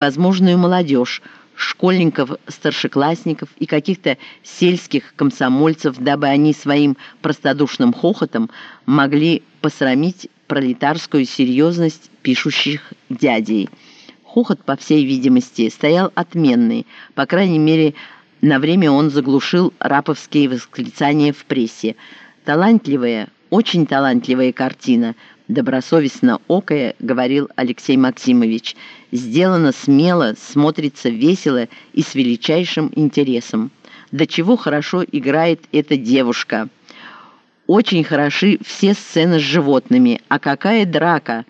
возможную молодежь, школьников, старшеклассников и каких-то сельских комсомольцев, дабы они своим простодушным хохотом могли посрамить пролетарскую серьезность пишущих дядей. Хохот, по всей видимости, стоял отменный, по крайней мере, на время он заглушил раповские восклицания в прессе. Талантливая, очень талантливая картина, добросовестно окая, говорил Алексей Максимович, сделано смело, смотрится весело и с величайшим интересом. До чего хорошо играет эта девушка. Очень хороши все сцены с животными, а какая драка!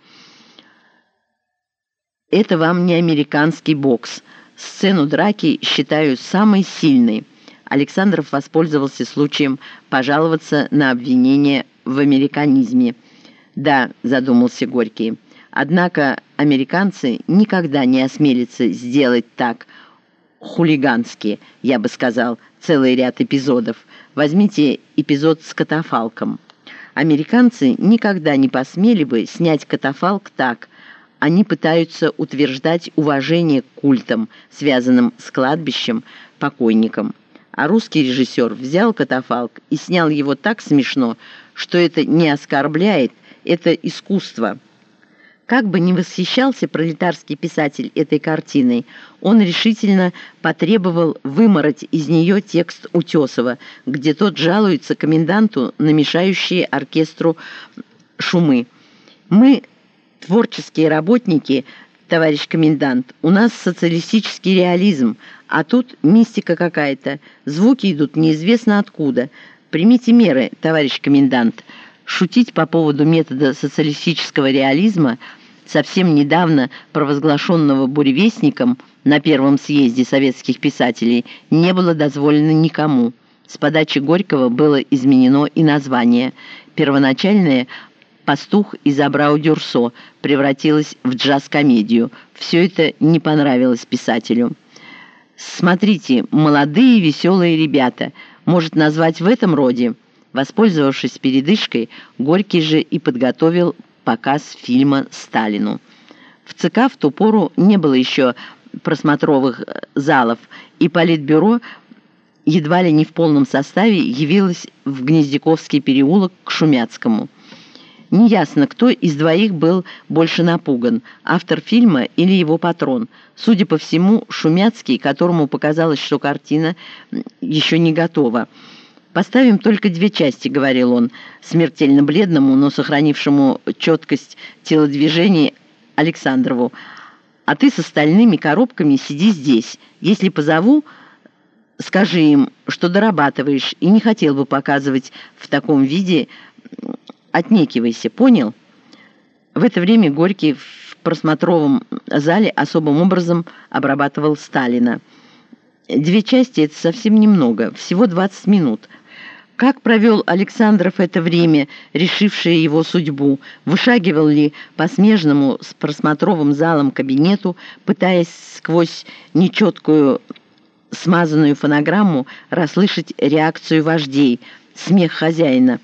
Это вам не американский бокс. Сцену драки считаю самой сильной. Александров воспользовался случаем пожаловаться на обвинение в американизме. «Да», — задумался Горький, — «однако американцы никогда не осмелятся сделать так хулигански, я бы сказал, целый ряд эпизодов. Возьмите эпизод с катафалком. Американцы никогда не посмели бы снять катафалк так. Они пытаются утверждать уважение к культам, связанным с кладбищем, покойникам. А русский режиссер взял катафалк и снял его так смешно, что это не оскорбляет, это искусство. Как бы ни восхищался пролетарский писатель этой картиной, он решительно потребовал вымороть из нее текст Утесова, где тот жалуется коменданту на мешающие оркестру шумы. «Мы, творческие работники, товарищ комендант, у нас социалистический реализм, а тут мистика какая-то, звуки идут неизвестно откуда. Примите меры, товарищ комендант». Шутить по поводу метода социалистического реализма, совсем недавно провозглашенного буревестником на первом съезде советских писателей, не было дозволено никому. С подачи Горького было изменено и название. Первоначальное «Пастух из Абрау-Дюрсо» превратилось в джаз-комедию. Все это не понравилось писателю. «Смотрите, молодые веселые ребята. Может, назвать в этом роде?» Воспользовавшись передышкой, Горький же и подготовил показ фильма «Сталину». В ЦК в ту пору не было еще просмотровых э, залов, и Политбюро едва ли не в полном составе явилось в Гнездяковский переулок к Шумяцкому. Неясно, кто из двоих был больше напуган, автор фильма или его патрон. Судя по всему, Шумяцкий, которому показалось, что картина еще не готова – «Поставим только две части», — говорил он, смертельно бледному, но сохранившему четкость телодвижений Александрову. «А ты с остальными коробками сиди здесь. Если позову, скажи им, что дорабатываешь и не хотел бы показывать в таком виде. Отнекивайся, понял?» В это время Горький в просмотровом зале особым образом обрабатывал Сталина. Две части — это совсем немного, всего 20 минут — как провел Александров это время, решившее его судьбу? Вышагивал ли по смежному с просмотровым залом кабинету, пытаясь сквозь нечеткую смазанную фонограмму расслышать реакцию вождей, смех хозяина?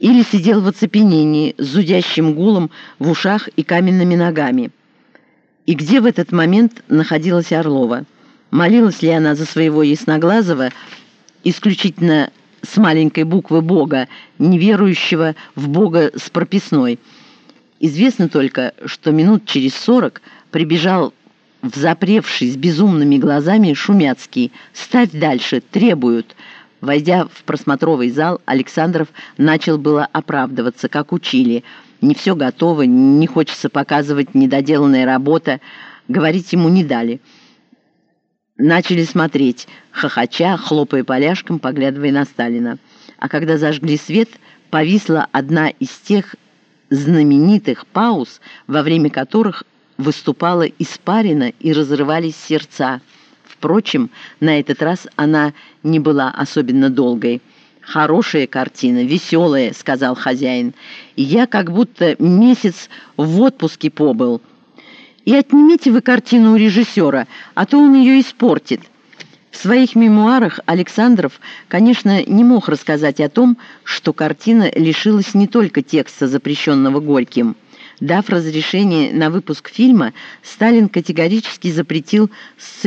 Или сидел в оцепенении с зудящим гулом в ушах и каменными ногами? И где в этот момент находилась Орлова? Молилась ли она за своего ясноглазого, исключительно с маленькой буквы Бога, неверующего в Бога с прописной. Известно только, что минут через сорок прибежал взапревший с безумными глазами Шумяцкий. «Ставь дальше, требуют». Войдя в просмотровый зал, Александров начал было оправдываться, как учили. Не все готово, не хочется показывать недоделанная работа. Говорить ему не дали начали смотреть, хохоча, хлопая поляшком, поглядывая на Сталина. А когда зажгли свет, повисла одна из тех знаменитых пауз, во время которых выступала испарина и разрывались сердца. Впрочем, на этот раз она не была особенно долгой. «Хорошая картина, веселая», — сказал хозяин. «И я как будто месяц в отпуске побыл». И отнимите вы картину у режиссера, а то он ее испортит. В своих мемуарах Александров, конечно, не мог рассказать о том, что картина лишилась не только текста, запрещенного Горьким, Дав разрешение на выпуск фильма, Сталин категорически запретил сцену